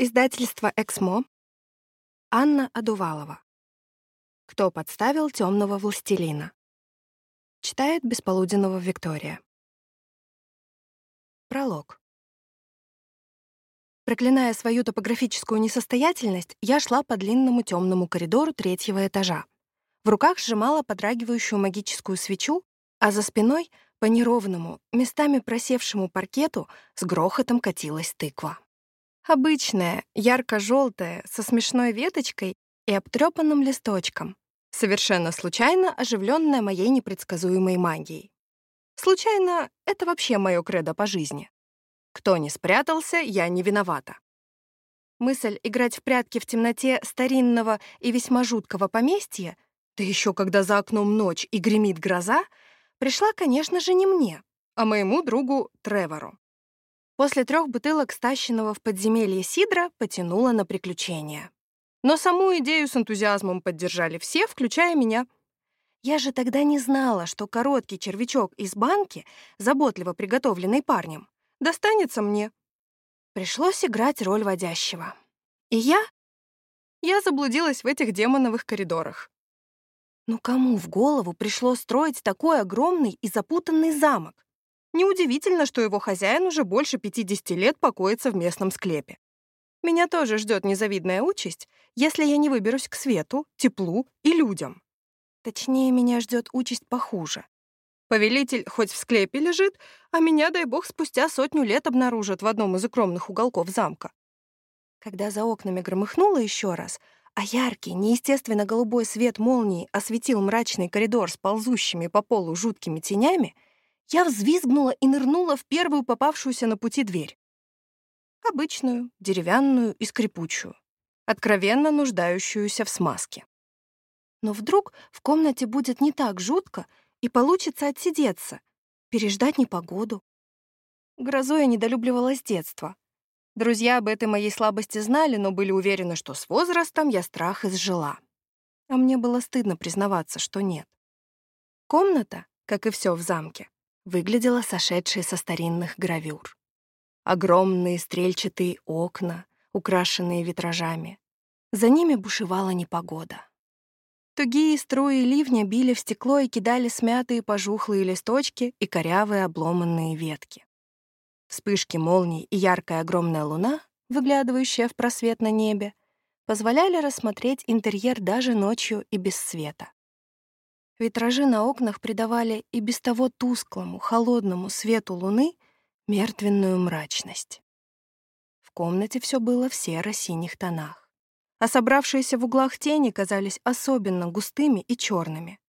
Издательство «Эксмо». Анна Адувалова. Кто подставил темного властелина? Читает Бесполуденного Виктория. Пролог. Проклиная свою топографическую несостоятельность, я шла по длинному темному коридору третьего этажа. В руках сжимала подрагивающую магическую свечу, а за спиной по неровному, местами просевшему паркету с грохотом катилась тыква. Обычная, ярко-желтая, со смешной веточкой и обтрепанным листочком, совершенно случайно оживленная моей непредсказуемой магией. Случайно — это вообще мое кредо по жизни. Кто не спрятался, я не виновата. Мысль играть в прятки в темноте старинного и весьма жуткого поместья, да еще когда за окном ночь и гремит гроза, пришла, конечно же, не мне, а моему другу Тревору. После трех бутылок стащенного в подземелье сидра потянуло на приключения. Но саму идею с энтузиазмом поддержали все, включая меня. Я же тогда не знала, что короткий червячок из банки, заботливо приготовленный парнем, достанется мне. Пришлось играть роль водящего. И я? Я заблудилась в этих демоновых коридорах. Ну кому в голову пришло строить такой огромный и запутанный замок? Неудивительно, что его хозяин уже больше 50 лет покоится в местном склепе. Меня тоже ждет незавидная участь, если я не выберусь к свету, теплу и людям. Точнее, меня ждет участь похуже. Повелитель хоть в склепе лежит, а меня, дай бог, спустя сотню лет обнаружат в одном из укромных уголков замка. Когда за окнами громыхнуло еще раз, а яркий, неестественно голубой свет молнии осветил мрачный коридор с ползущими по полу жуткими тенями, я взвизгнула и нырнула в первую попавшуюся на пути дверь. Обычную, деревянную и скрипучую, откровенно нуждающуюся в смазке. Но вдруг в комнате будет не так жутко и получится отсидеться, переждать непогоду. Грозу я недолюбливала с детства. Друзья об этой моей слабости знали, но были уверены, что с возрастом я страх изжила. А мне было стыдно признаваться, что нет. Комната, как и все в замке, выглядела сошедшей со старинных гравюр. Огромные стрельчатые окна, украшенные витражами. За ними бушевала непогода. Тугие струи ливня били в стекло и кидали смятые пожухлые листочки и корявые обломанные ветки. Вспышки молний и яркая огромная луна, выглядывающая в просвет на небе, позволяли рассмотреть интерьер даже ночью и без света. Витражи на окнах придавали и без того тусклому, холодному свету луны мертвенную мрачность. В комнате все было в серо-синих тонах, а собравшиеся в углах тени казались особенно густыми и черными.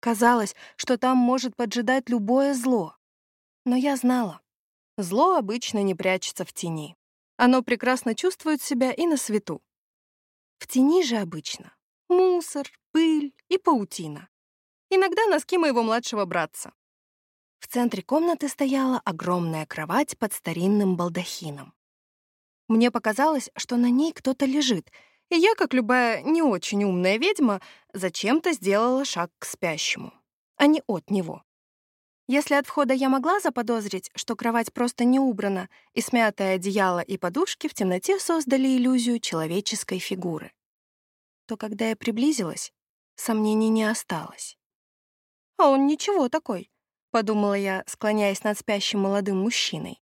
Казалось, что там может поджидать любое зло. Но я знала, зло обычно не прячется в тени. Оно прекрасно чувствует себя и на свету. В тени же обычно мусор, пыль и паутина. Иногда носки моего младшего братца. В центре комнаты стояла огромная кровать под старинным балдахином. Мне показалось, что на ней кто-то лежит, и я, как любая не очень умная ведьма, зачем-то сделала шаг к спящему, а не от него. Если от входа я могла заподозрить, что кровать просто не убрана, и смятое одеяло и подушки в темноте создали иллюзию человеческой фигуры, то когда я приблизилась, сомнений не осталось. «А он ничего такой», — подумала я, склоняясь над спящим молодым мужчиной.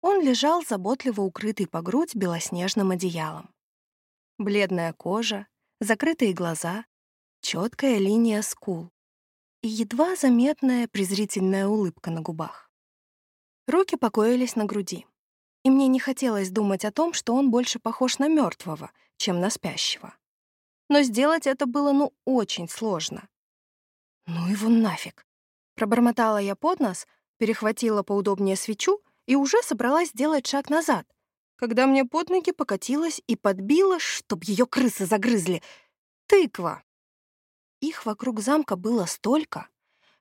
Он лежал заботливо укрытый по грудь белоснежным одеялом. Бледная кожа, закрытые глаза, четкая линия скул и едва заметная презрительная улыбка на губах. Руки покоились на груди, и мне не хотелось думать о том, что он больше похож на мертвого, чем на спящего. Но сделать это было ну очень сложно. «Ну его нафиг!» Пробормотала я под нос, перехватила поудобнее свечу и уже собралась сделать шаг назад, когда мне под ноги покатилась и подбила, чтоб ее крысы загрызли, тыква. Их вокруг замка было столько,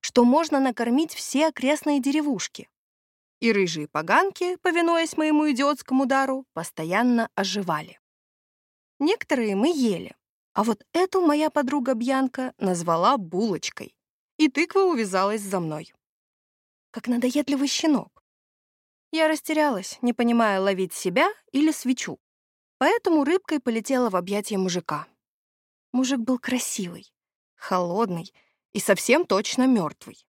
что можно накормить все окрестные деревушки. И рыжие поганки, повинуясь моему идиотскому дару, постоянно оживали. Некоторые мы ели, а вот эту моя подруга Бьянка назвала булочкой и тыква увязалась за мной. Как надоедливый щенок. Я растерялась, не понимая, ловить себя или свечу. Поэтому рыбкой полетела в объятия мужика. Мужик был красивый, холодный и совсем точно мертвый.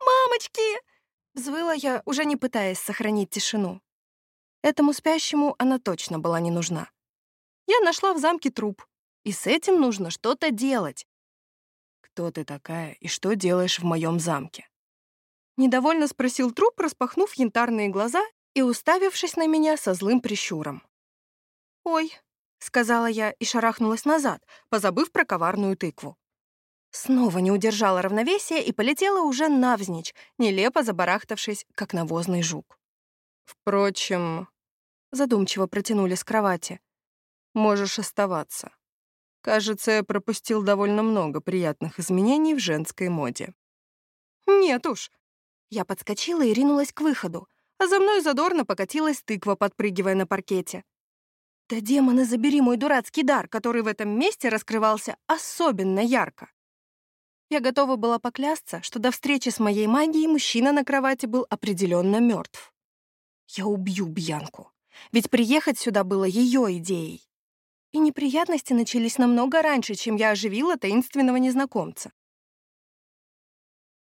«Мамочки!» — взвыла я, уже не пытаясь сохранить тишину. Этому спящему она точно была не нужна. Я нашла в замке труп, и с этим нужно что-то делать. «Кто ты такая и что делаешь в моем замке?» Недовольно спросил труп, распахнув янтарные глаза и уставившись на меня со злым прищуром. «Ой», — сказала я и шарахнулась назад, позабыв про коварную тыкву. Снова не удержала равновесия и полетела уже навзничь, нелепо забарахтавшись, как навозный жук. Впрочем, задумчиво протянули с кровати. Можешь оставаться. Кажется, я пропустил довольно много приятных изменений в женской моде. Нет уж. Я подскочила и ринулась к выходу, а за мной задорно покатилась тыква, подпрыгивая на паркете. Да демоны, забери мой дурацкий дар, который в этом месте раскрывался особенно ярко. Я готова была поклясться, что до встречи с моей магией мужчина на кровати был определенно мертв. Я убью Бьянку, ведь приехать сюда было ее идеей. И неприятности начались намного раньше, чем я оживила таинственного незнакомца.